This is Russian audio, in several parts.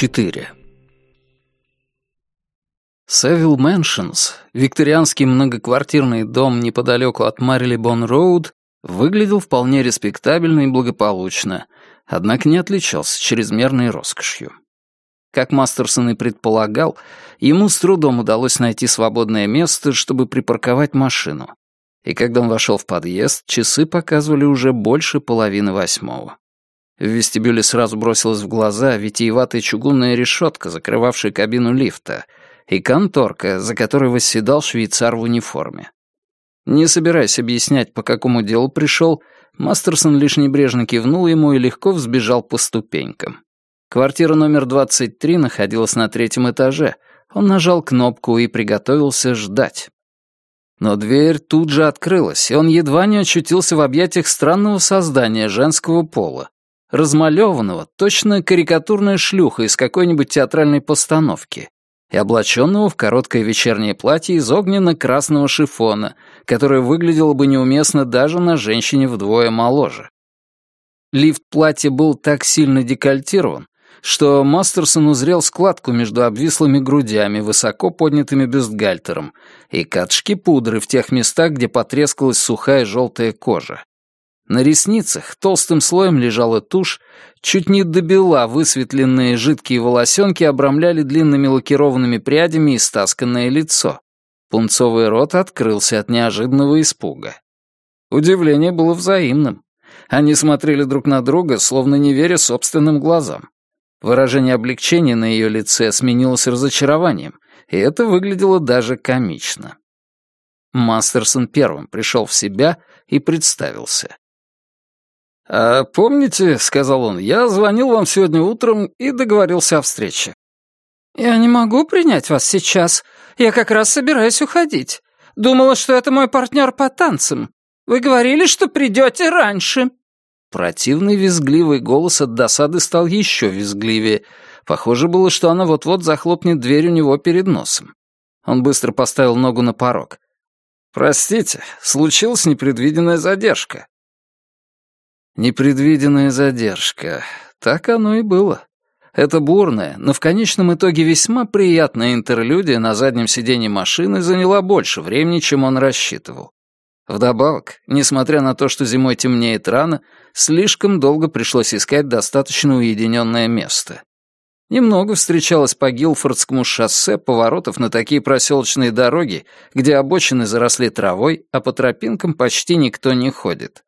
4. Севил Мэншенс, викторианский многоквартирный дом неподалеку от Марилибон-Роуд, выглядел вполне респектабельно и благополучно, однако не отличался чрезмерной роскошью. Как Мастерсон и предполагал, ему с трудом удалось найти свободное место, чтобы припарковать машину. И когда он вошел в подъезд, часы показывали уже больше половины восьмого. В вестибюле сразу бросилась в глаза витиеватая чугунная решетка, закрывавшая кабину лифта, и конторка, за которой восседал швейцар в униформе. Не собираясь объяснять, по какому делу пришел, Мастерсон лишь небрежно кивнул ему и легко взбежал по ступенькам. Квартира номер 23 находилась на третьем этаже. Он нажал кнопку и приготовился ждать. Но дверь тут же открылась, и он едва не очутился в объятиях странного создания женского пола размалеванного, точно карикатурная шлюха из какой-нибудь театральной постановки, и облаченного в короткое вечернее платье из огненно-красного шифона, которое выглядело бы неуместно даже на женщине вдвое моложе. Лифт платья был так сильно декольтирован, что Мастерсон узрел складку между обвислыми грудями, высоко поднятыми бюстгальтером, и катышки пудры в тех местах, где потрескалась сухая желтая кожа. На ресницах толстым слоем лежала тушь, чуть не до бела высветленные жидкие волосенки обрамляли длинными лакированными прядями истасканное лицо. Пунцовый рот открылся от неожиданного испуга. Удивление было взаимным. Они смотрели друг на друга, словно не веря собственным глазам. Выражение облегчения на ее лице сменилось разочарованием, и это выглядело даже комично. Мастерсон первым пришел в себя и представился. «А помните, — сказал он, — я звонил вам сегодня утром и договорился о встрече». «Я не могу принять вас сейчас. Я как раз собираюсь уходить. Думала, что это мой партнер по танцам. Вы говорили, что придете раньше». Противный визгливый голос от досады стал еще визгливее. Похоже было, что она вот-вот захлопнет дверь у него перед носом. Он быстро поставил ногу на порог. «Простите, случилась непредвиденная задержка. Непредвиденная задержка. Так оно и было. Это бурная, но в конечном итоге весьма приятная интерлюдия на заднем сиденье машины заняла больше времени, чем он рассчитывал. Вдобавок, несмотря на то, что зимой темнеет рано, слишком долго пришлось искать достаточно уединенное место. Немного встречалось по Гилфордскому шоссе поворотов на такие проселочные дороги, где обочины заросли травой, а по тропинкам почти никто не ходит.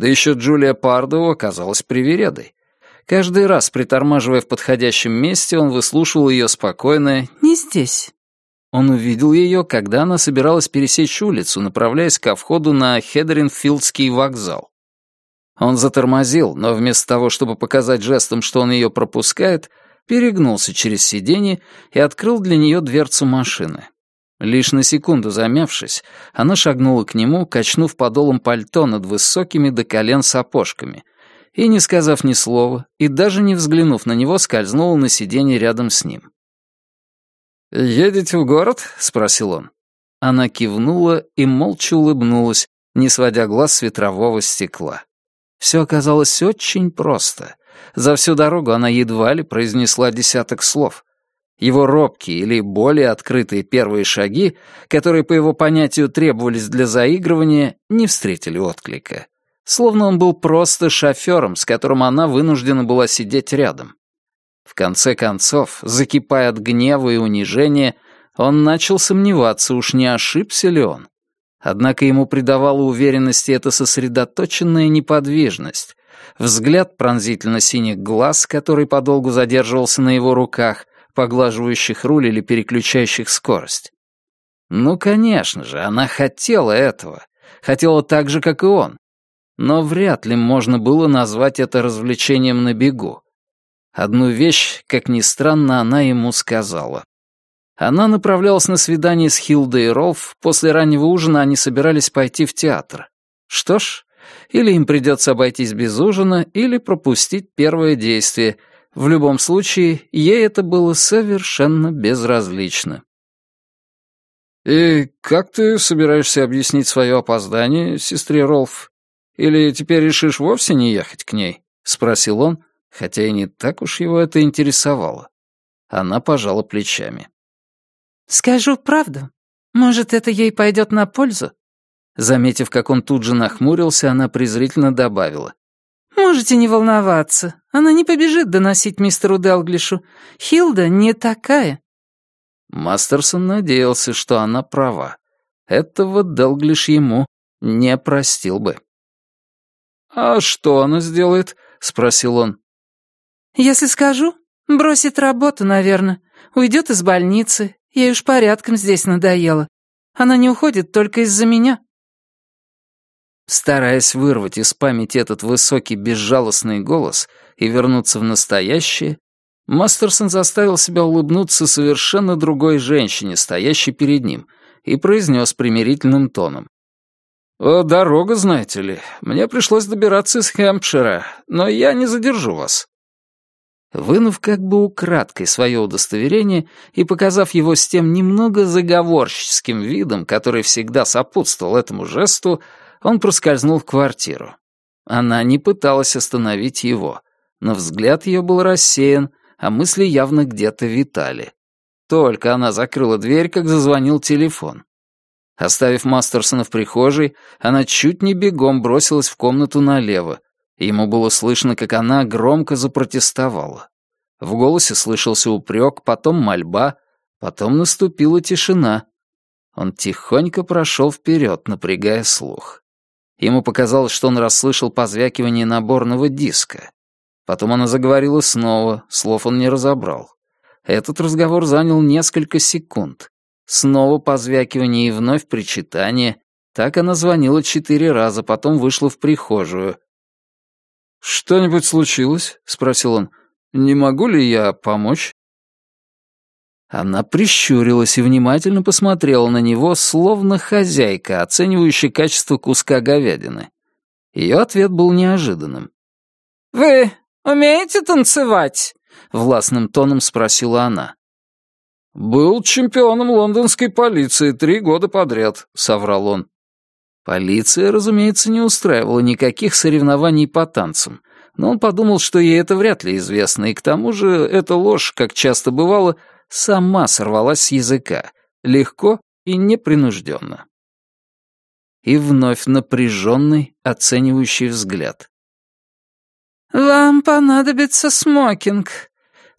Да еще Джулия Пардова оказалась привередой. Каждый раз, притормаживая в подходящем месте, он выслушивал ее спокойное «не здесь». Он увидел ее, когда она собиралась пересечь улицу, направляясь ко входу на Хедеринфилдский вокзал. Он затормозил, но вместо того, чтобы показать жестом, что он ее пропускает, перегнулся через сиденье и открыл для нее дверцу машины. Лишь на секунду замявшись, она шагнула к нему, качнув подолом пальто над высокими до колен сапожками, и, не сказав ни слова, и даже не взглянув на него, скользнула на сиденье рядом с ним. «Едете в город?» — спросил он. Она кивнула и молча улыбнулась, не сводя глаз с ветрового стекла. Все оказалось очень просто. За всю дорогу она едва ли произнесла десяток слов — его робкие или более открытые первые шаги, которые по его понятию требовались для заигрывания, не встретили отклика. Словно он был просто шофером, с которым она вынуждена была сидеть рядом. В конце концов, закипая от гнева и унижения, он начал сомневаться, уж не ошибся ли он. Однако ему придавала уверенности эта сосредоточенная неподвижность, взгляд пронзительно синих глаз, который подолгу задерживался на его руках, поглаживающих руль или переключающих скорость. Ну, конечно же, она хотела этого. Хотела так же, как и он. Но вряд ли можно было назвать это развлечением на бегу. Одну вещь, как ни странно, она ему сказала. Она направлялась на свидание с Хилдой и Ролф, после раннего ужина они собирались пойти в театр. Что ж, или им придется обойтись без ужина, или пропустить первое действие — в любом случае, ей это было совершенно безразлично. «И как ты собираешься объяснить свое опоздание, сестре Ролф? Или теперь решишь вовсе не ехать к ней?» — спросил он, хотя и не так уж его это интересовало. Она пожала плечами. «Скажу правду. Может, это ей пойдет на пользу?» Заметив, как он тут же нахмурился, она презрительно добавила. «Можете не волноваться. Она не побежит доносить мистеру Делглишу. Хилда не такая». Мастерсон надеялся, что она права. Этого Делглиш ему не простил бы. «А что она сделает?» — спросил он. «Если скажу, бросит работу, наверное. Уйдет из больницы. Ей уж порядком здесь надоело. Она не уходит только из-за меня». Стараясь вырвать из памяти этот высокий безжалостный голос и вернуться в настоящее, Мастерсон заставил себя улыбнуться совершенно другой женщине, стоящей перед ним, и произнес примирительным тоном. «Дорога, знаете ли. Мне пришлось добираться из Хэмпшира, но я не задержу вас». Вынув как бы украдкой свое удостоверение и показав его с тем немного заговорщическим видом, который всегда сопутствовал этому жесту, он проскользнул в квартиру. Она не пыталась остановить его, но взгляд ее был рассеян, а мысли явно где-то витали. Только она закрыла дверь, как зазвонил телефон. Оставив Мастерсона в прихожей, она чуть не бегом бросилась в комнату налево. Ему было слышно, как она громко запротестовала. В голосе слышался упрек, потом мольба, потом наступила тишина. Он тихонько прошел вперед, напрягая слух. Ему показалось, что он расслышал позвякивание наборного диска. Потом она заговорила снова, слов он не разобрал. Этот разговор занял несколько секунд. Снова позвякивание и вновь причитание. Так она звонила четыре раза, потом вышла в прихожую. «Что-нибудь случилось?» — спросил он. «Не могу ли я помочь?» Она прищурилась и внимательно посмотрела на него, словно хозяйка, оценивающая качество куска говядины. Ее ответ был неожиданным. «Вы умеете танцевать?» — властным тоном спросила она. «Был чемпионом лондонской полиции три года подряд», — соврал он. Полиция, разумеется, не устраивала никаких соревнований по танцам, но он подумал, что ей это вряд ли известно, и к тому же эта ложь, как часто бывало, сама сорвалась с языка, легко и непринужденно. И вновь напряженный, оценивающий взгляд. «Вам понадобится смокинг.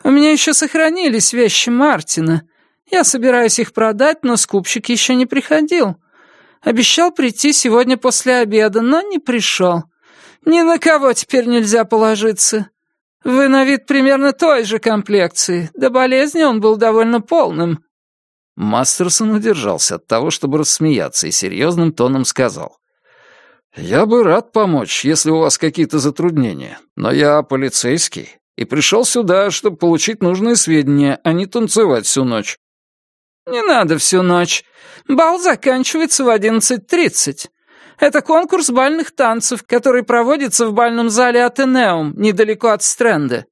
У меня еще сохранились вещи Мартина. Я собираюсь их продать, но скупщик еще не приходил. Обещал прийти сегодня после обеда, но не пришел. Ни на кого теперь нельзя положиться. Вы на вид примерно той же комплекции. До болезни он был довольно полным». Мастерсон удержался от того, чтобы рассмеяться, и серьезным тоном сказал. «Я бы рад помочь, если у вас какие-то затруднения, но я полицейский и пришел сюда, чтобы получить нужные сведения, а не танцевать всю ночь». «Не надо всю ночь. Бал заканчивается в одиннадцать тридцать. Это конкурс бальных танцев, который проводится в бальном зале Атенеум, недалеко от Стрэнда.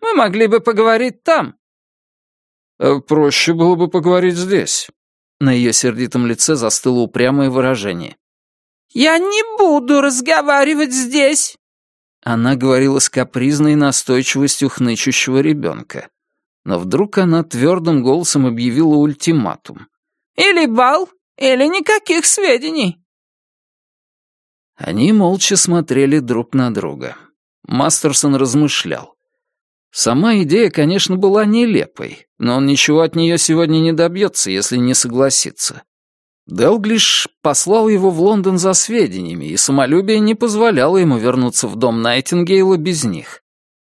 Мы могли бы поговорить там». Э, «Проще было бы поговорить здесь». На ее сердитом лице застыло упрямое выражение. «Я не буду разговаривать здесь!» Она говорила с капризной настойчивостью хнычущего ребенка. Но вдруг она твердым голосом объявила ультиматум. «Или бал, или никаких сведений. Они молча смотрели друг на друга. Мастерсон размышлял. Сама идея, конечно, была нелепой, но он ничего от нее сегодня не добьется, если не согласится. Делглиш послал его в Лондон за сведениями, и самолюбие не позволяло ему вернуться в дом Найтингейла без них.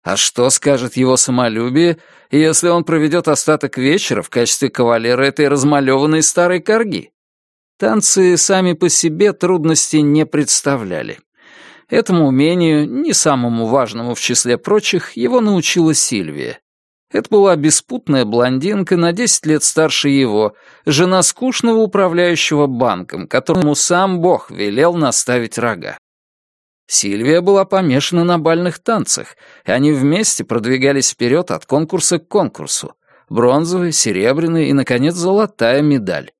А что скажет его самолюбие, если он проведет остаток вечера в качестве кавалера этой размалеванной старой корги? Танцы сами по себе трудности не представляли. Этому умению, не самому важному в числе прочих, его научила Сильвия. Это была беспутная блондинка на 10 лет старше его, жена скучного управляющего банком, которому сам Бог велел наставить рога. Сильвия была помешана на бальных танцах, и они вместе продвигались вперед от конкурса к конкурсу. Бронзовая, серебряная и, наконец, золотая медаль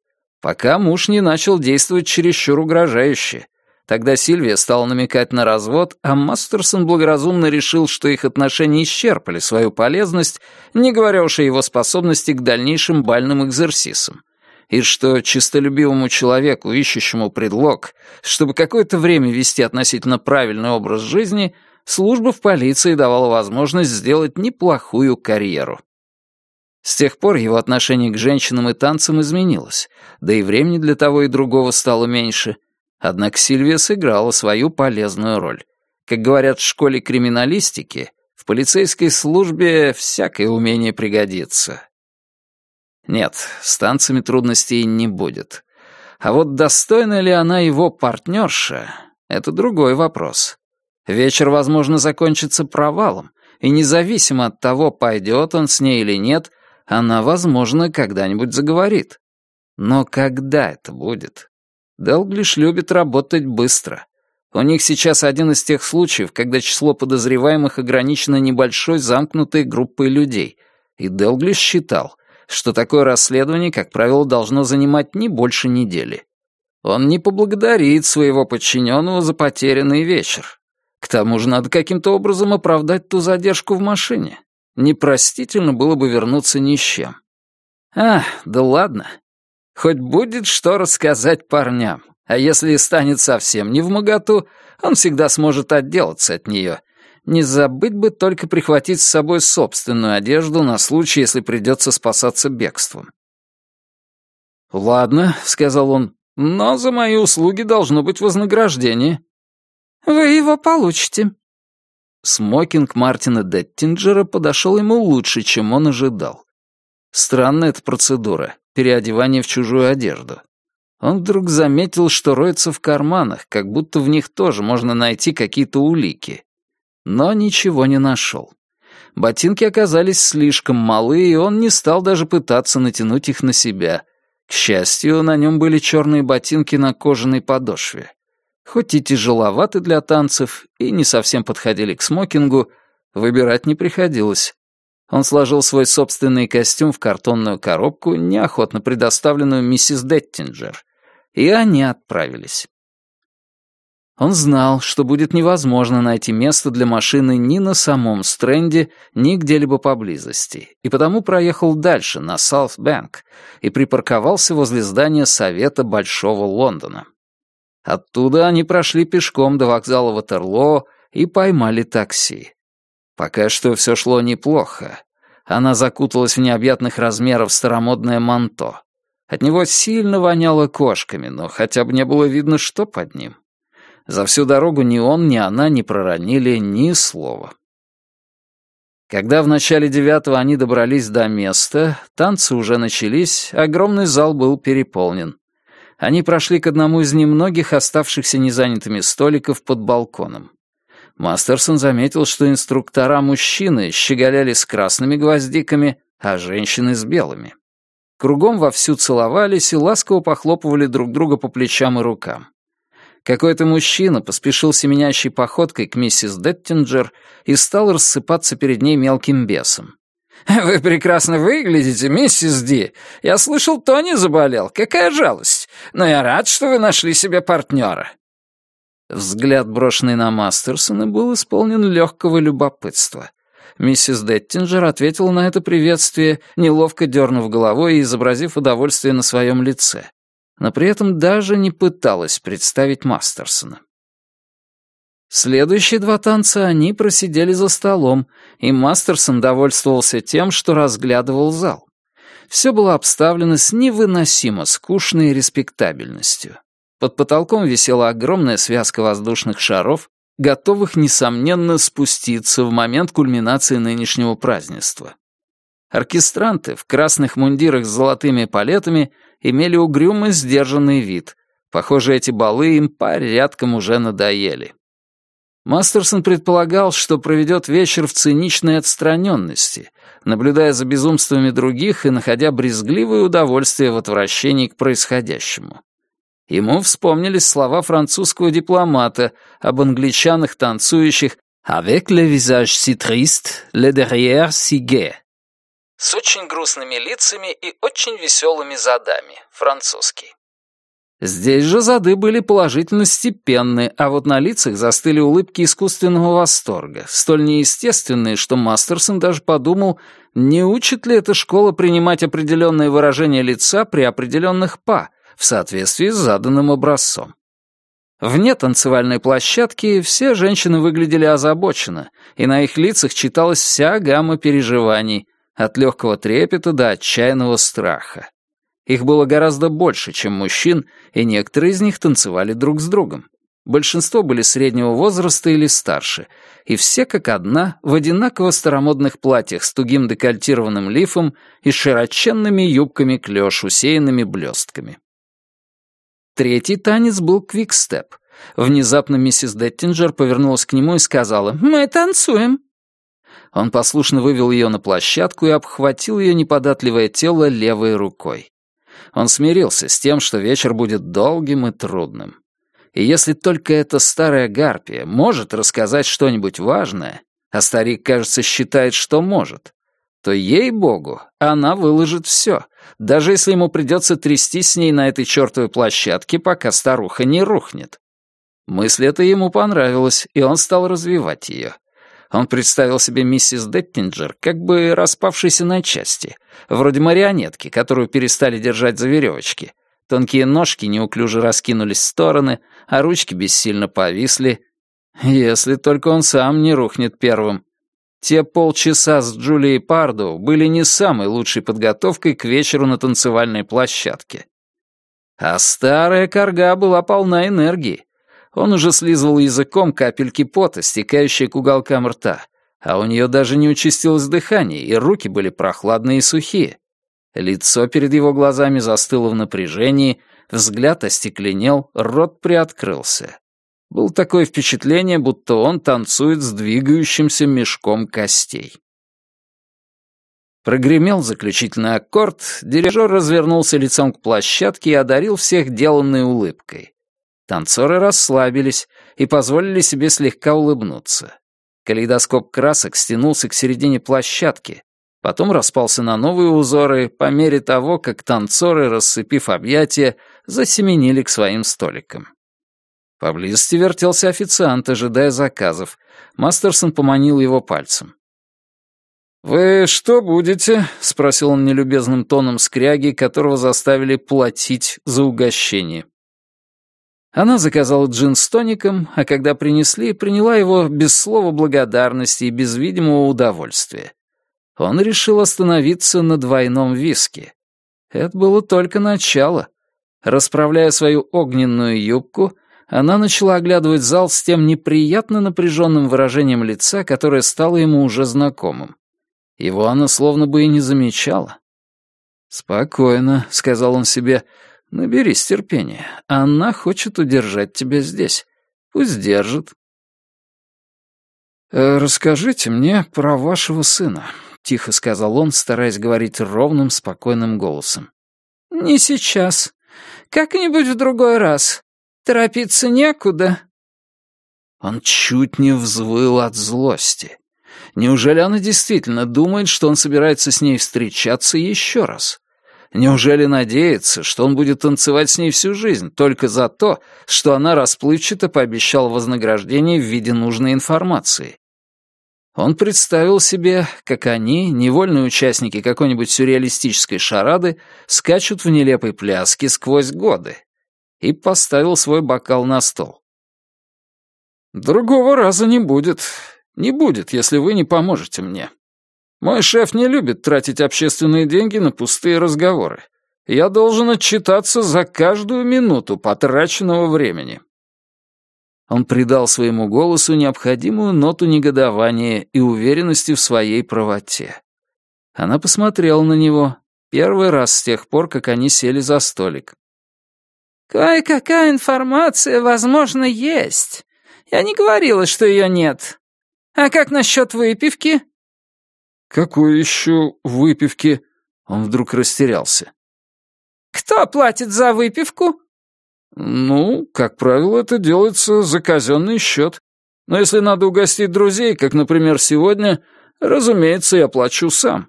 пока муж не начал действовать чересчур угрожающе. Тогда Сильвия стала намекать на развод, а Мастерсон благоразумно решил, что их отношения исчерпали свою полезность, не говоря уж о его способности к дальнейшим бальным экзерсисам. И что чистолюбивому человеку, ищущему предлог, чтобы какое-то время вести относительно правильный образ жизни, служба в полиции давала возможность сделать неплохую карьеру. С тех пор его отношение к женщинам и танцам изменилось, да и времени для того и другого стало меньше — Однако Сильвия сыграла свою полезную роль. Как говорят в школе криминалистики, в полицейской службе всякое умение пригодится. Нет, с танцами трудностей не будет. А вот достойна ли она его партнерша, это другой вопрос. Вечер, возможно, закончится провалом, и независимо от того, пойдет он с ней или нет, она, возможно, когда-нибудь заговорит. Но когда это будет? Делглиш любит работать быстро. У них сейчас один из тех случаев, когда число подозреваемых ограничено небольшой замкнутой группой людей, и Делглиш считал, что такое расследование, как правило, должно занимать не больше недели. Он не поблагодарит своего подчиненного за потерянный вечер. К тому же надо каким-то образом оправдать ту задержку в машине. Непростительно было бы вернуться ни с чем. А, да ладно, Хоть будет что рассказать парням, а если и станет совсем не в моготу, он всегда сможет отделаться от нее. Не забыть бы только прихватить с собой собственную одежду на случай, если придется спасаться бегством. «Ладно», — сказал он, — «но за мои услуги должно быть вознаграждение». «Вы его получите». Смокинг Мартина Деттинджера подошел ему лучше, чем он ожидал. Странная эта процедура переодевание в чужую одежду. Он вдруг заметил, что роется в карманах, как будто в них тоже можно найти какие-то улики. Но ничего не нашел. Ботинки оказались слишком малы, и он не стал даже пытаться натянуть их на себя. К счастью, на нем были черные ботинки на кожаной подошве. Хоть и тяжеловаты для танцев, и не совсем подходили к смокингу, выбирать не приходилось. Он сложил свой собственный костюм в картонную коробку, неохотно предоставленную миссис Деттинджер, и они отправились. Он знал, что будет невозможно найти место для машины ни на самом стренде, ни где-либо поблизости, и потому проехал дальше, на Саут-Бэнк, и припарковался возле здания Совета Большого Лондона. Оттуда они прошли пешком до вокзала Ватерлоо и поймали такси. Пока что все шло неплохо. Она закуталась в необъятных размеров старомодное манто. От него сильно воняло кошками, но хотя бы не было видно, что под ним. За всю дорогу ни он, ни она не проронили ни слова. Когда в начале девятого они добрались до места, танцы уже начались, огромный зал был переполнен. Они прошли к одному из немногих оставшихся незанятыми столиков под балконом. Мастерсон заметил, что инструктора мужчины щеголяли с красными гвоздиками, а женщины с белыми. Кругом вовсю целовались и ласково похлопывали друг друга по плечам и рукам. Какой-то мужчина поспешил семенящей походкой к миссис Деттинджер и стал рассыпаться перед ней мелким бесом. «Вы прекрасно выглядите, миссис Ди. Я слышал, Тони заболел. Какая жалость. Но я рад, что вы нашли себе партнера. Взгляд, брошенный на Мастерсона, был исполнен легкого любопытства. Миссис Деттинджер ответила на это приветствие, неловко дернув головой и изобразив удовольствие на своем лице, но при этом даже не пыталась представить Мастерсона. Следующие два танца они просидели за столом, и Мастерсон довольствовался тем, что разглядывал зал. Все было обставлено с невыносимо скучной респектабельностью. Под потолком висела огромная связка воздушных шаров, готовых, несомненно, спуститься в момент кульминации нынешнего празднества. Оркестранты в красных мундирах с золотыми палетами имели угрюмо сдержанный вид. Похоже, эти балы им порядком уже надоели. Мастерсон предполагал, что проведет вечер в циничной отстраненности, наблюдая за безумствами других и находя брезгливое удовольствие в отвращении к происходящему. Ему вспомнились слова французского дипломата об англичанах, танцующих «avec le visage si triste, le derrière si gai». С очень грустными лицами и очень веселыми задами. Французский. Здесь же зады были положительно степенны, а вот на лицах застыли улыбки искусственного восторга, столь неестественные, что Мастерсон даже подумал, не учит ли эта школа принимать определенные выражения лица при определенных «па» в соответствии с заданным образцом. Вне танцевальной площадки все женщины выглядели озабоченно, и на их лицах читалась вся гамма переживаний, от легкого трепета до отчаянного страха. Их было гораздо больше, чем мужчин, и некоторые из них танцевали друг с другом. Большинство были среднего возраста или старше, и все как одна в одинаково старомодных платьях с тугим декольтированным лифом и широченными юбками клёш, усеянными блестками. Третий танец был квикстеп. Внезапно миссис Деттинджер повернулась к нему и сказала «Мы танцуем». Он послушно вывел ее на площадку и обхватил ее неподатливое тело левой рукой. Он смирился с тем, что вечер будет долгим и трудным. И если только эта старая гарпия может рассказать что-нибудь важное, а старик, кажется, считает, что может, то, ей-богу, она выложит все, даже если ему придется трястись с ней на этой чертовой площадке, пока старуха не рухнет. Мысль эта ему понравилась, и он стал развивать ее. Он представил себе миссис Деттинджер как бы распавшейся на части, вроде марионетки, которую перестали держать за веревочки. Тонкие ножки неуклюже раскинулись в стороны, а ручки бессильно повисли. Если только он сам не рухнет первым. Те полчаса с Джулией Пардо были не самой лучшей подготовкой к вечеру на танцевальной площадке. А старая корга была полна энергии. Он уже слизывал языком капельки пота, стекающие к уголкам рта, а у нее даже не участилось дыхание, и руки были прохладные и сухие. Лицо перед его глазами застыло в напряжении, взгляд остекленел, рот приоткрылся. Было такое впечатление, будто он танцует с двигающимся мешком костей. Прогремел заключительный аккорд, дирижер развернулся лицом к площадке и одарил всех деланной улыбкой. Танцоры расслабились и позволили себе слегка улыбнуться. Калейдоскоп красок стянулся к середине площадки, потом распался на новые узоры по мере того, как танцоры, рассыпив объятия, засеменили к своим столикам. Поблизости вертелся официант, ожидая заказов. Мастерсон поманил его пальцем. «Вы что будете?» — спросил он нелюбезным тоном скряги, которого заставили платить за угощение. Она заказала джин с тоником, а когда принесли, приняла его без слова благодарности и без видимого удовольствия. Он решил остановиться на двойном виске. Это было только начало. Расправляя свою огненную юбку, она начала оглядывать зал с тем неприятно напряженным выражением лица, которое стало ему уже знакомым. Его она словно бы и не замечала. «Спокойно», — сказал он себе, Наберись терпения. Она хочет удержать тебя здесь. Пусть держит. «Э, «Расскажите мне про вашего сына», — тихо сказал он, стараясь говорить ровным, спокойным голосом. «Не сейчас. Как-нибудь в другой раз. Торопиться некуда». Он чуть не взвыл от злости. Неужели она действительно думает, что он собирается с ней встречаться еще раз? Неужели надеется, что он будет танцевать с ней всю жизнь только за то, что она расплывчато пообещала вознаграждение в виде нужной информации? Он представил себе, как они, невольные участники какой-нибудь сюрреалистической шарады, скачут в нелепой пляске сквозь годы, и поставил свой бокал на стол. «Другого раза не будет. Не будет, если вы не поможете мне», мой шеф не любит тратить общественные деньги на пустые разговоры. Я должен отчитаться за каждую минуту потраченного времени». Он придал своему голосу необходимую ноту негодования и уверенности в своей правоте. Она посмотрела на него первый раз с тех пор, как они сели за столик. «Кое-какая информация, возможно, есть. Я не говорила, что ее нет. А как насчет выпивки?» «Какой еще выпивки?» Он вдруг растерялся. «Кто платит за выпивку?» «Ну, как правило, это делается за казенный счет. Но если надо угостить друзей, как, например, сегодня, разумеется, я плачу сам».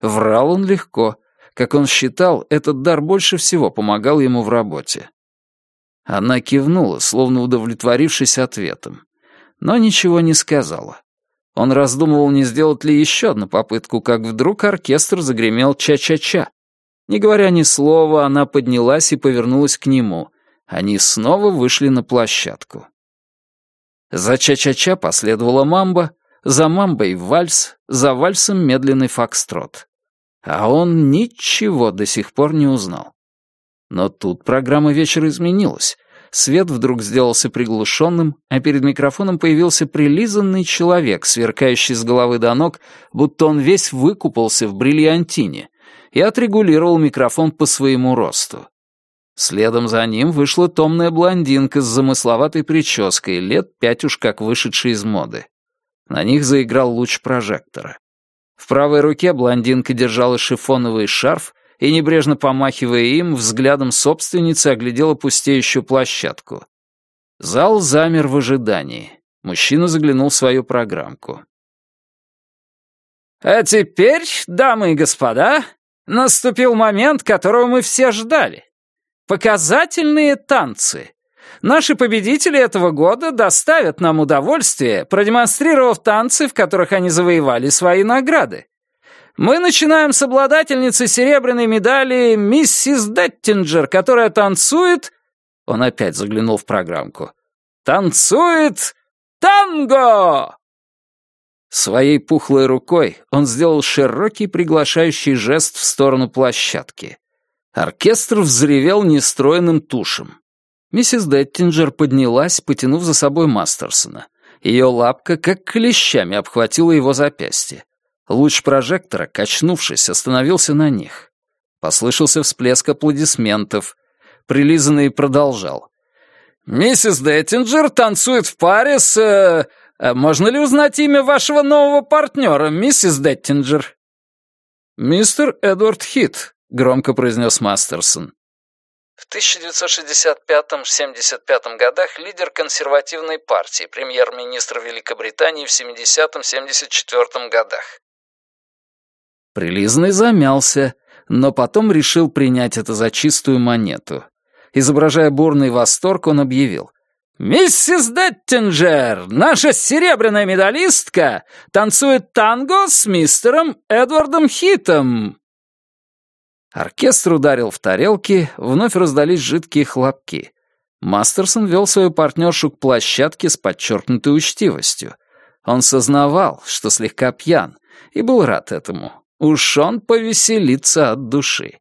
Врал он легко. Как он считал, этот дар больше всего помогал ему в работе. Она кивнула, словно удовлетворившись ответом, но ничего не сказала. Он раздумывал, не сделать ли еще одну попытку, как вдруг оркестр загремел ча-ча-ча. Не говоря ни слова, она поднялась и повернулась к нему. Они снова вышли на площадку. За ча-ча-ча последовала мамба, за мамбой вальс, за вальсом медленный фокстрот. А он ничего до сих пор не узнал. Но тут программа вечера изменилась. Свет вдруг сделался приглушенным, а перед микрофоном появился прилизанный человек, сверкающий с головы до ног, будто он весь выкупался в бриллиантине, и отрегулировал микрофон по своему росту. Следом за ним вышла томная блондинка с замысловатой прической, лет пять уж как вышедшей из моды. На них заиграл луч прожектора. В правой руке блондинка держала шифоновый шарф, и, небрежно помахивая им, взглядом собственницы оглядела пустеющую площадку. Зал замер в ожидании. Мужчина заглянул в свою программку. «А теперь, дамы и господа, наступил момент, которого мы все ждали. Показательные танцы. Наши победители этого года доставят нам удовольствие, продемонстрировав танцы, в которых они завоевали свои награды. Мы начинаем с обладательницы серебряной медали миссис Деттинджер, которая танцует...» Он опять заглянул в программку. «Танцует танго!» Своей пухлой рукой он сделал широкий приглашающий жест в сторону площадки. Оркестр взревел нестроенным тушем. Миссис Деттинджер поднялась, потянув за собой Мастерсона. Ее лапка, как клещами, обхватила его запястье. Луч прожектора, качнувшись, остановился на них. Послышался всплеск аплодисментов. Прилизанный продолжал. «Миссис Деттинджер танцует в паре с... Э, э, можно ли узнать имя вашего нового партнера, миссис Деттинджер?» «Мистер Эдвард Хит», — громко произнес Мастерсон. В 1965-75 годах лидер консервативной партии, премьер-министр Великобритании в 70-74 годах. Прилизный замялся, но потом решил принять это за чистую монету. Изображая бурный восторг, он объявил. «Миссис Деттинджер, наша серебряная медалистка, танцует танго с мистером Эдвардом Хитом!» Оркестр ударил в тарелки, вновь раздались жидкие хлопки. Мастерсон вел свою партнершу к площадке с подчеркнутой учтивостью. Он сознавал, что слегка пьян, и был рад этому. Уж он повеселится от души.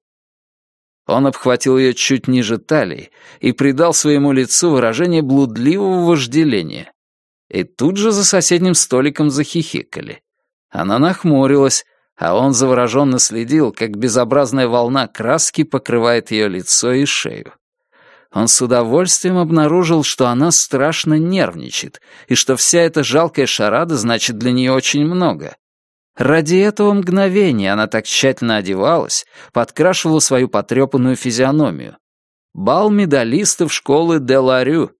Он обхватил ее чуть ниже талии и придал своему лицу выражение блудливого вожделения. И тут же за соседним столиком захихикали. Она нахмурилась, а он завороженно следил, как безобразная волна краски покрывает ее лицо и шею. Он с удовольствием обнаружил, что она страшно нервничает, и что вся эта жалкая шарада значит для нее очень много. Ради этого мгновения она так тщательно одевалась, подкрашивала свою потрепанную физиономию. Бал медалистов школы Деларю.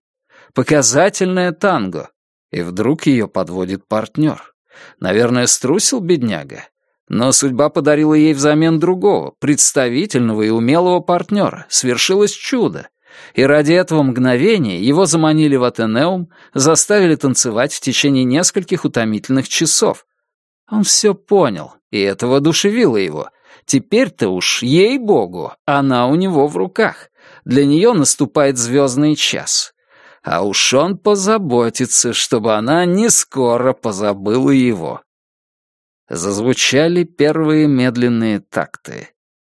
Показательное танго. И вдруг ее подводит партнер. Наверное, струсил бедняга. Но судьба подарила ей взамен другого, представительного и умелого партнера. Свершилось чудо. И ради этого мгновения его заманили в Атенеум, заставили танцевать в течение нескольких утомительных часов, он все понял, и это воодушевило его. Теперь-то уж, ей-богу, она у него в руках. Для нее наступает звездный час. А уж он позаботится, чтобы она не скоро позабыла его. Зазвучали первые медленные такты.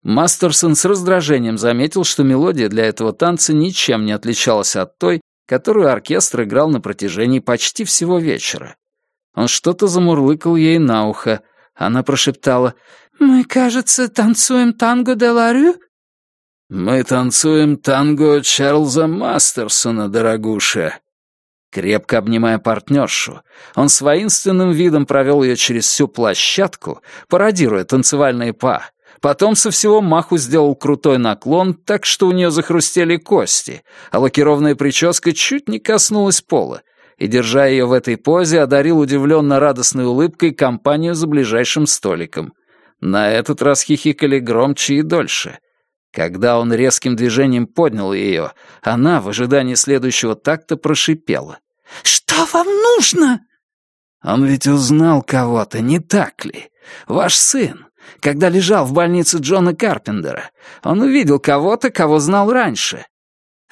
Мастерсон с раздражением заметил, что мелодия для этого танца ничем не отличалась от той, которую оркестр играл на протяжении почти всего вечера. Он что-то замурлыкал ей на ухо. Она прошептала «Мы, кажется, танцуем танго де ла Рю?» «Мы танцуем танго Чарльза Мастерсона, дорогуша». Крепко обнимая партнершу, он с воинственным видом провел ее через всю площадку, пародируя танцевальные па. Потом со всего маху сделал крутой наклон, так что у нее захрустели кости, а лакированная прическа чуть не коснулась пола, и, держа ее в этой позе, одарил удивленно радостной улыбкой компанию за ближайшим столиком. На этот раз хихикали громче и дольше. Когда он резким движением поднял ее, она, в ожидании следующего такта, прошипела. «Что вам нужно?» «Он ведь узнал кого-то, не так ли? Ваш сын, когда лежал в больнице Джона Карпендера, он увидел кого-то, кого знал раньше».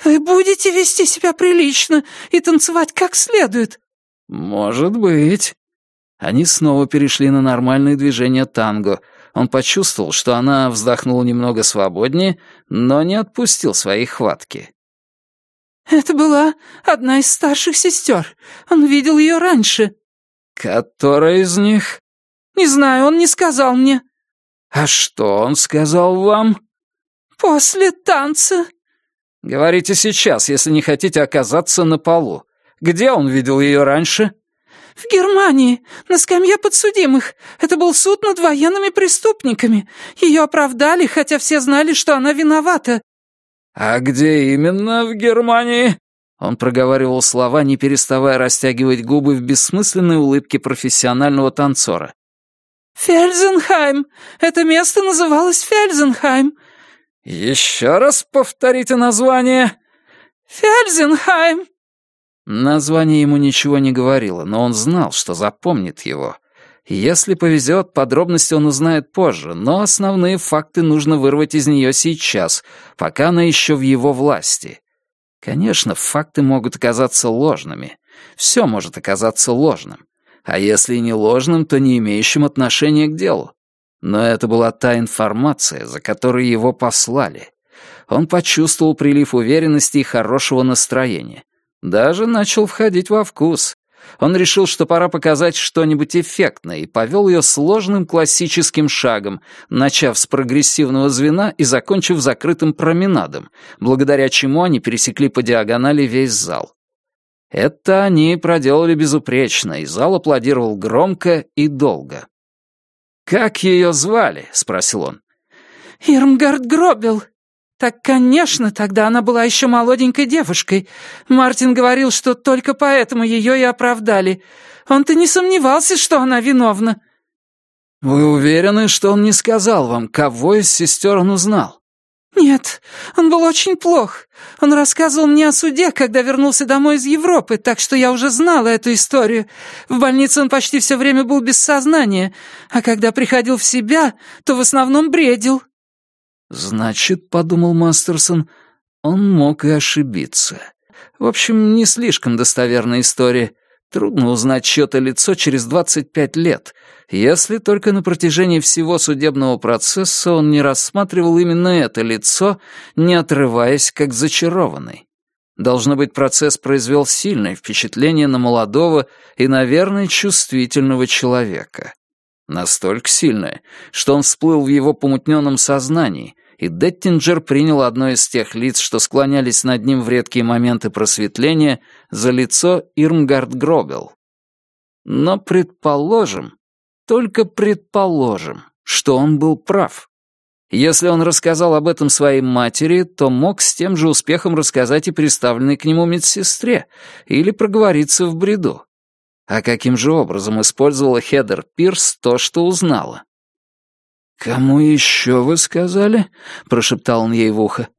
«Вы будете вести себя прилично и танцевать как следует?» «Может быть». Они снова перешли на нормальные движения танго — он почувствовал, что она вздохнула немного свободнее, но не отпустил своей хватки. «Это была одна из старших сестер. Он видел ее раньше». «Которая из них?» «Не знаю, он не сказал мне». «А что он сказал вам?» «После танца». «Говорите сейчас, если не хотите оказаться на полу. Где он видел ее раньше?» «В Германии, на скамье подсудимых. Это был суд над военными преступниками. Ее оправдали, хотя все знали, что она виновата». «А где именно в Германии?» Он проговаривал слова, не переставая растягивать губы в бессмысленной улыбке профессионального танцора. «Фельзенхайм! Это место называлось Фельзенхайм!» «Еще раз повторите название!» «Фельзенхайм!» Название ему ничего не говорило, но он знал, что запомнит его. Если повезет, подробности он узнает позже, но основные факты нужно вырвать из нее сейчас, пока она еще в его власти. Конечно, факты могут оказаться ложными. Все может оказаться ложным. А если не ложным, то не имеющим отношения к делу. Но это была та информация, за которой его послали. Он почувствовал прилив уверенности и хорошего настроения. Даже начал входить во вкус. Он решил, что пора показать что-нибудь эффектное, и повел ее сложным классическим шагом, начав с прогрессивного звена и закончив закрытым променадом, благодаря чему они пересекли по диагонали весь зал. Это они проделали безупречно, и зал аплодировал громко и долго. «Как ее звали?» — спросил он. «Ирмгард Гробел», «Так, конечно, тогда она была еще молоденькой девушкой. Мартин говорил, что только поэтому ее и оправдали. Он-то не сомневался, что она виновна». «Вы уверены, что он не сказал вам, кого из сестер он узнал?» «Нет, он был очень плох. Он рассказывал мне о суде, когда вернулся домой из Европы, так что я уже знала эту историю. В больнице он почти все время был без сознания, а когда приходил в себя, то в основном бредил». Значит, подумал Мастерсон, он мог и ошибиться. В общем, не слишком достоверная история. Трудно узнать чье-то лицо через 25 лет, если только на протяжении всего судебного процесса он не рассматривал именно это лицо, не отрываясь как зачарованный. Должно быть, процесс произвел сильное впечатление на молодого и, наверное, чувствительного человека. Настолько сильное, что он всплыл в его помутненном сознании, и Деттинджер принял одно из тех лиц, что склонялись над ним в редкие моменты просветления, за лицо Ирмгард Гробел. Но предположим, только предположим, что он был прав. Если он рассказал об этом своей матери, то мог с тем же успехом рассказать и приставленной к нему медсестре или проговориться в бреду. А каким же образом использовала Хедер Пирс то, что узнала? «Кому еще вы сказали?» — прошептал он ей в ухо.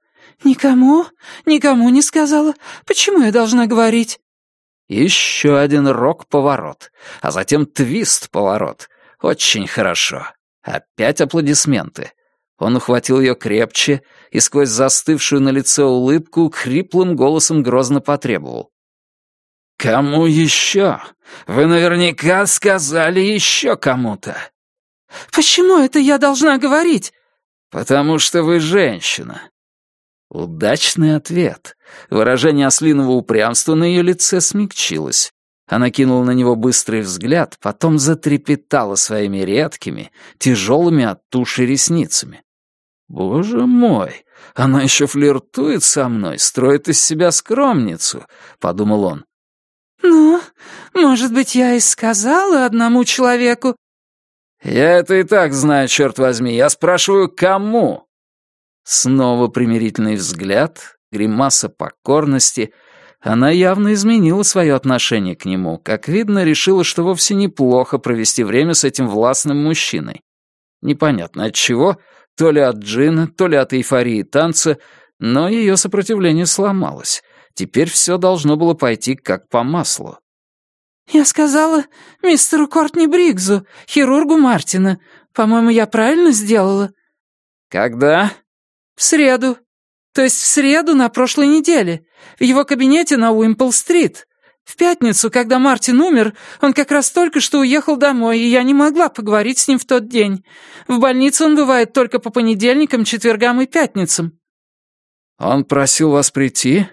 «Никому? Никому не сказала. Почему я должна говорить?» Еще один рок-поворот, а затем твист-поворот. Очень хорошо. Опять аплодисменты. Он ухватил ее крепче и сквозь застывшую на лице улыбку хриплым голосом грозно потребовал. «Кому еще? Вы наверняка сказали еще кому-то. «Почему это я должна говорить?» «Потому что вы женщина». Удачный ответ. Выражение ослиного упрямства на ее лице смягчилось. Она кинула на него быстрый взгляд, потом затрепетала своими редкими, тяжелыми от туши ресницами. «Боже мой, она еще флиртует со мной, строит из себя скромницу», — подумал он. «Ну, может быть, я и сказала одному человеку, «Я это и так знаю, черт возьми. Я спрашиваю, кому?» Снова примирительный взгляд, гримаса покорности. Она явно изменила свое отношение к нему. Как видно, решила, что вовсе неплохо провести время с этим властным мужчиной. Непонятно от чего, то ли от джина, то ли от эйфории танца, но ее сопротивление сломалось. Теперь все должно было пойти как по маслу. «Я сказала мистеру Кортни Бригзу, хирургу Мартина. По-моему, я правильно сделала?» «Когда?» «В среду. То есть в среду на прошлой неделе. В его кабинете на Уимпл-стрит. В пятницу, когда Мартин умер, он как раз только что уехал домой, и я не могла поговорить с ним в тот день. В больнице он бывает только по понедельникам, четвергам и пятницам». «Он просил вас прийти?»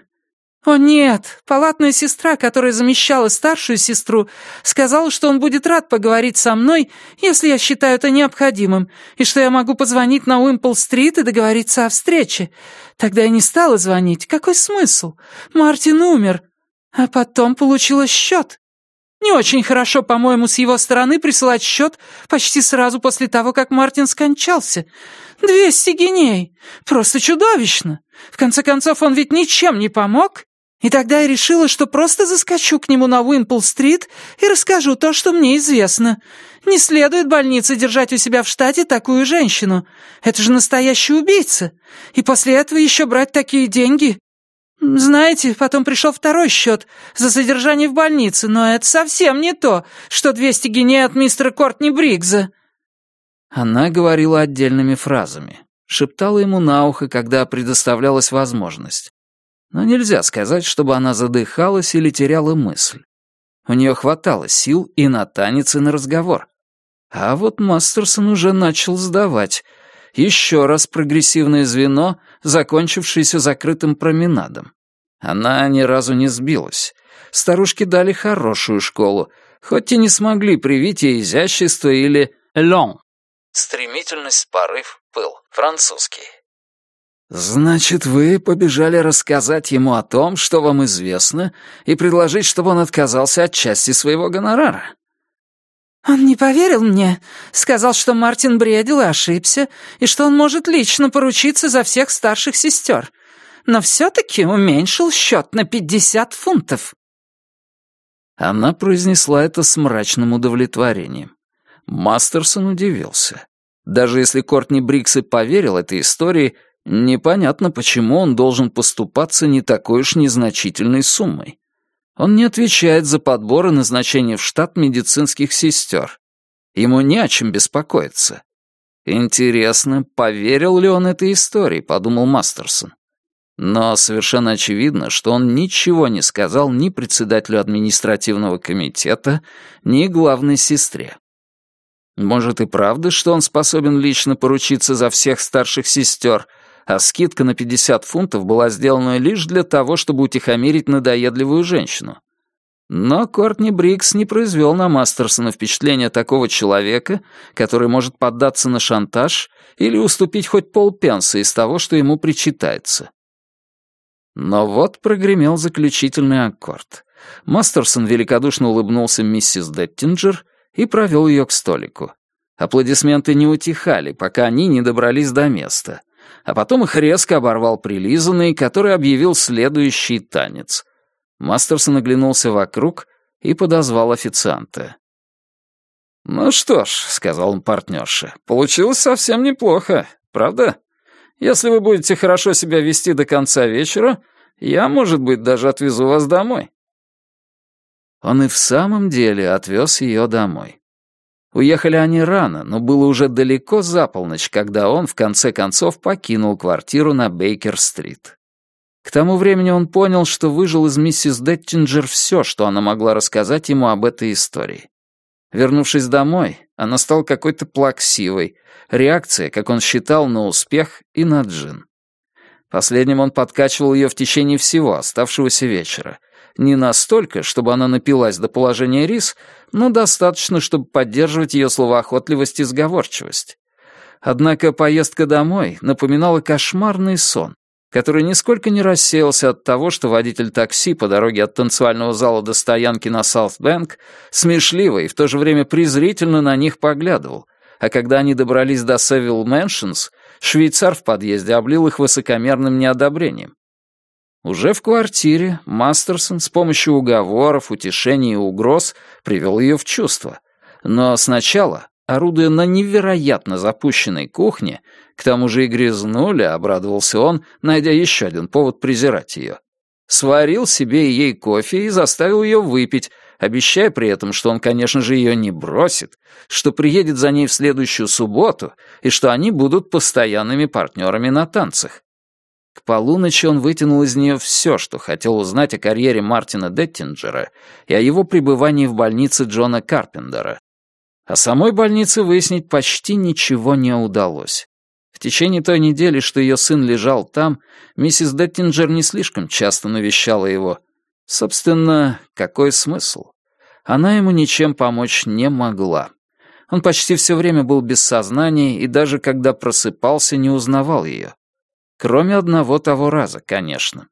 «О нет, палатная сестра, которая замещала старшую сестру, сказала, что он будет рад поговорить со мной, если я считаю это необходимым, и что я могу позвонить на Уимпл-стрит и договориться о встрече. Тогда я не стала звонить. Какой смысл? Мартин умер. А потом получила счет. Не очень хорошо, по-моему, с его стороны присылать счет почти сразу после того, как Мартин скончался. Двести геней. Просто чудовищно. В конце концов, он ведь ничем не помог. И тогда я решила, что просто заскочу к нему на Уимпл-стрит и расскажу то, что мне известно. Не следует больнице держать у себя в штате такую женщину. Это же настоящий убийца. И после этого еще брать такие деньги. Знаете, потом пришел второй счет за содержание в больнице, но это совсем не то, что 200 геней от мистера Кортни Бригза. Она говорила отдельными фразами, шептала ему на ухо, когда предоставлялась возможность но нельзя сказать, чтобы она задыхалась или теряла мысль. У нее хватало сил и на танец, и на разговор. А вот Мастерсон уже начал сдавать. Еще раз прогрессивное звено, закончившееся закрытым променадом. Она ни разу не сбилась. Старушки дали хорошую школу, хоть и не смогли привить ей изящество или «лон». Стремительность, порыв, пыл. Французский. «Значит, вы побежали рассказать ему о том, что вам известно, и предложить, чтобы он отказался от части своего гонорара?» «Он не поверил мне. Сказал, что Мартин бредил и ошибся, и что он может лично поручиться за всех старших сестер. Но все-таки уменьшил счет на пятьдесят фунтов». Она произнесла это с мрачным удовлетворением. Мастерсон удивился. Даже если Кортни Брикс и поверил этой истории, Непонятно, почему он должен поступаться не такой уж незначительной суммой. Он не отвечает за подбор и назначение в штат медицинских сестер. Ему не о чем беспокоиться. Интересно, поверил ли он этой истории, подумал Мастерсон. Но совершенно очевидно, что он ничего не сказал ни председателю административного комитета, ни главной сестре. Может и правда, что он способен лично поручиться за всех старших сестер — а скидка на 50 фунтов была сделана лишь для того, чтобы утихомирить надоедливую женщину. Но Кортни Брикс не произвел на Мастерсона впечатления такого человека, который может поддаться на шантаж или уступить хоть полпенса из того, что ему причитается. Но вот прогремел заключительный аккорд. Мастерсон великодушно улыбнулся миссис Деттинджер и провел ее к столику. Аплодисменты не утихали, пока они не добрались до места — а потом их резко оборвал прилизанный, который объявил следующий танец. Мастерсон оглянулся вокруг и подозвал официанта. «Ну что ж», — сказал он партнерше, — «получилось совсем неплохо, правда? Если вы будете хорошо себя вести до конца вечера, я, может быть, даже отвезу вас домой». Он и в самом деле отвез ее домой. Уехали они рано, но было уже далеко за полночь, когда он, в конце концов, покинул квартиру на Бейкер-стрит. К тому времени он понял, что выжил из миссис Деттинджер все, что она могла рассказать ему об этой истории. Вернувшись домой, она стала какой-то плаксивой, реакция, как он считал, на успех и на джин. Последним он подкачивал ее в течение всего оставшегося вечера — не настолько, чтобы она напилась до положения рис, но достаточно, чтобы поддерживать ее словоохотливость и сговорчивость. Однако поездка домой напоминала кошмарный сон, который нисколько не рассеялся от того, что водитель такси по дороге от танцевального зала до стоянки на Саутбэнк смешливо и в то же время презрительно на них поглядывал, а когда они добрались до Севилл Мэншнс, швейцар в подъезде облил их высокомерным неодобрением. Уже в квартире Мастерсон с помощью уговоров, утешений и угроз привел ее в чувство. Но сначала, орудуя на невероятно запущенной кухне, к тому же и грязнули, обрадовался он, найдя еще один повод презирать ее. Сварил себе и ей кофе и заставил ее выпить, обещая при этом, что он, конечно же, ее не бросит, что приедет за ней в следующую субботу и что они будут постоянными партнерами на танцах. К полуночи он вытянул из нее все, что хотел узнать о карьере Мартина Деттинджера и о его пребывании в больнице Джона Карпендера. О самой больнице выяснить почти ничего не удалось. В течение той недели, что ее сын лежал там, миссис Деттинджер не слишком часто навещала его. Собственно, какой смысл? Она ему ничем помочь не могла. Он почти все время был без сознания и даже когда просыпался, не узнавал ее. Кроме одного того раза, конечно.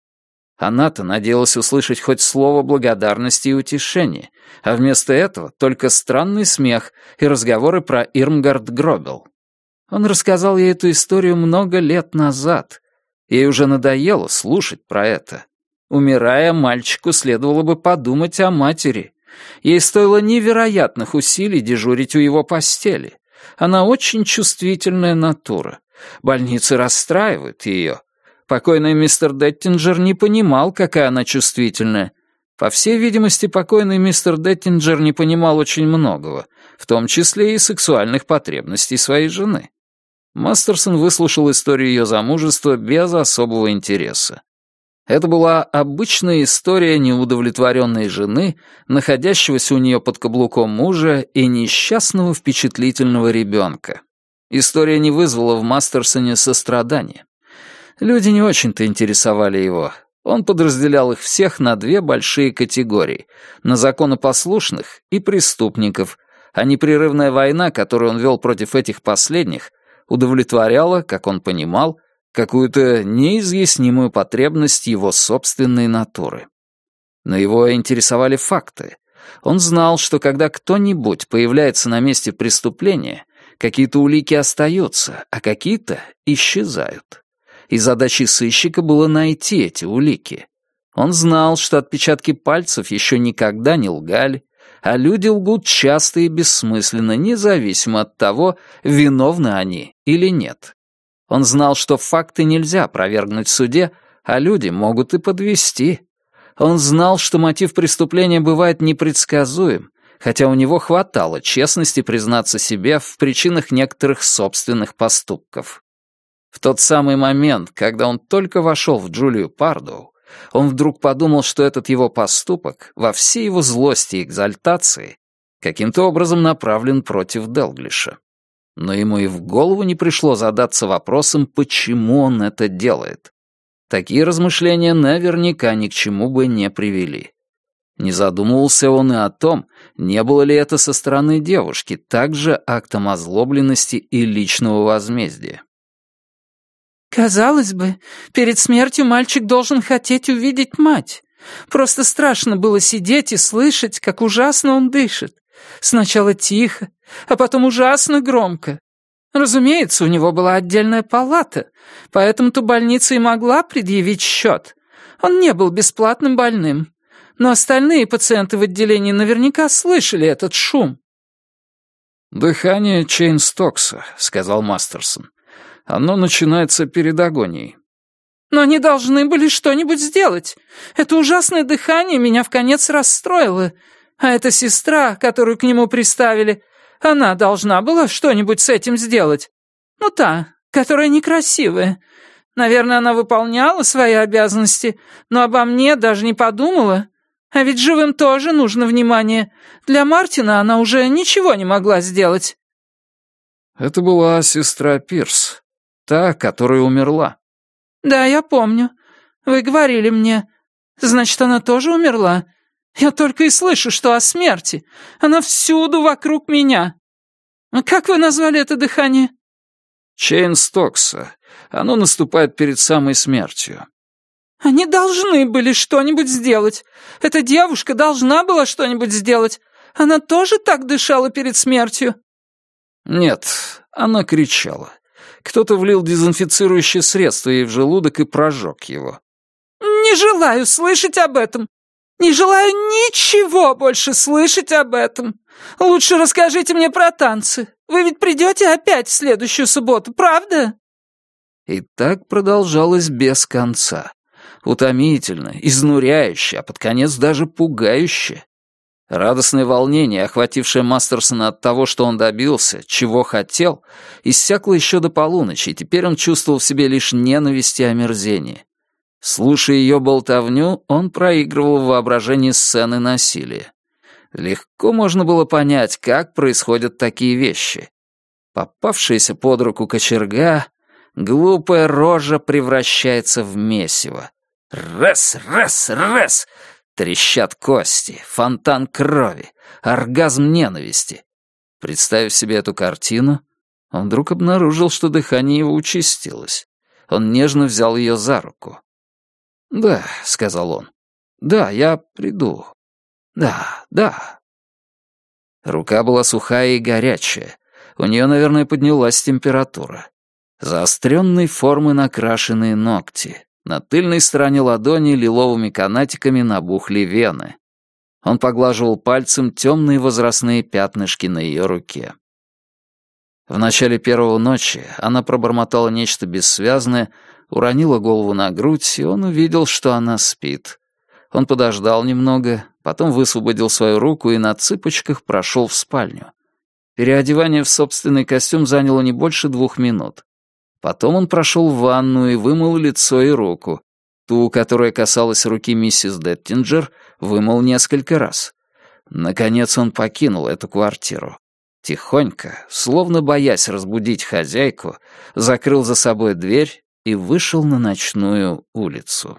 Она-то надеялась услышать хоть слово благодарности и утешения, а вместо этого только странный смех и разговоры про Ирмгард Гробел. Он рассказал ей эту историю много лет назад. Ей уже надоело слушать про это. Умирая, мальчику следовало бы подумать о матери. Ей стоило невероятных усилий дежурить у его постели. Она очень чувствительная натура. Больницы расстраивают ее. Покойный мистер Деттинджер не понимал, какая она чувствительная. По всей видимости, покойный мистер Деттинджер не понимал очень многого, в том числе и сексуальных потребностей своей жены. Мастерсон выслушал историю ее замужества без особого интереса. Это была обычная история неудовлетворенной жены, находящегося у нее под каблуком мужа и несчастного впечатлительного ребенка. История не вызвала в Мастерсоне сострадания. Люди не очень-то интересовали его. Он подразделял их всех на две большие категории — на законопослушных и преступников, а непрерывная война, которую он вел против этих последних, удовлетворяла, как он понимал, какую-то неизъяснимую потребность его собственной натуры. Но его интересовали факты. Он знал, что когда кто-нибудь появляется на месте преступления, Какие-то улики остаются, а какие-то исчезают. И задачей сыщика было найти эти улики. Он знал, что отпечатки пальцев еще никогда не лгали, а люди лгут часто и бессмысленно, независимо от того, виновны они или нет. Он знал, что факты нельзя опровергнуть в суде, а люди могут и подвести. Он знал, что мотив преступления бывает непредсказуем, хотя у него хватало честности признаться себе в причинах некоторых собственных поступков. В тот самый момент, когда он только вошел в Джулию Пардоу, он вдруг подумал, что этот его поступок, во всей его злости и экзальтации, каким-то образом направлен против Делглиша. Но ему и в голову не пришло задаться вопросом, почему он это делает. Такие размышления наверняка ни к чему бы не привели. Не задумывался он и о том, не было ли это со стороны девушки также актом озлобленности и личного возмездия. «Казалось бы, перед смертью мальчик должен хотеть увидеть мать. Просто страшно было сидеть и слышать, как ужасно он дышит. Сначала тихо, а потом ужасно громко. Разумеется, у него была отдельная палата, поэтому-то больница и могла предъявить счет. Он не был бесплатным больным, но остальные пациенты в отделении наверняка слышали этот шум». «Дыхание Чейн-Стокса», — сказал Мастерсон. «Оно начинается перед агонией». «Но они должны были что-нибудь сделать. Это ужасное дыхание меня вконец расстроило. А эта сестра, которую к нему приставили, она должна была что-нибудь с этим сделать. Ну та, которая некрасивая. Наверное, она выполняла свои обязанности, но обо мне даже не подумала. А ведь живым тоже нужно внимание. Для Мартина она уже ничего не могла сделать». «Это была сестра Пирс, та, которая умерла». «Да, я помню. Вы говорили мне. Значит, она тоже умерла? Я только и слышу, что о смерти. Она всюду вокруг меня. Как вы назвали это дыхание?» «Чейн Стокса. Оно наступает перед самой смертью. Они должны были что-нибудь сделать. Эта девушка должна была что-нибудь сделать. Она тоже так дышала перед смертью?» «Нет, она кричала. Кто-то влил дезинфицирующее средство ей в желудок и прожег его». «Не желаю слышать об этом. Не желаю ничего больше слышать об этом. Лучше расскажите мне про танцы. Вы ведь придете опять в следующую субботу, правда?» И так продолжалось без конца. Утомительно, изнуряюще, а под конец даже пугающе. Радостное волнение, охватившее Мастерсона от того, что он добился, чего хотел, иссякло еще до полуночи, и теперь он чувствовал в себе лишь ненависть и омерзение. Слушая ее болтовню, он проигрывал в воображении сцены насилия. Легко можно было понять, как происходят такие вещи. Попавшаяся под руку кочерга, глупая рожа превращается в месиво. Раз, раз, раз! Трещат кости, фонтан крови, оргазм ненависти. Представив себе эту картину, он вдруг обнаружил, что дыхание его участилось. Он нежно взял ее за руку. «Да», — сказал он. «Да, я приду. Да, да». Рука была сухая и горячая. У нее, наверное, поднялась температура. Заостренной формы накрашенные ногти. На тыльной стороне ладони лиловыми канатиками набухли вены. Он поглаживал пальцем темные возрастные пятнышки на ее руке. В начале первого ночи она пробормотала нечто бессвязное, уронила голову на грудь, и он увидел, что она спит. Он подождал немного, потом высвободил свою руку и на цыпочках прошел в спальню. Переодевание в собственный костюм заняло не больше двух минут. Потом он прошел в ванну и вымыл лицо и руку. Ту, которая касалась руки миссис Деттинджер, вымыл несколько раз. Наконец он покинул эту квартиру. Тихонько, словно боясь разбудить хозяйку, закрыл за собой дверь и вышел на ночную улицу.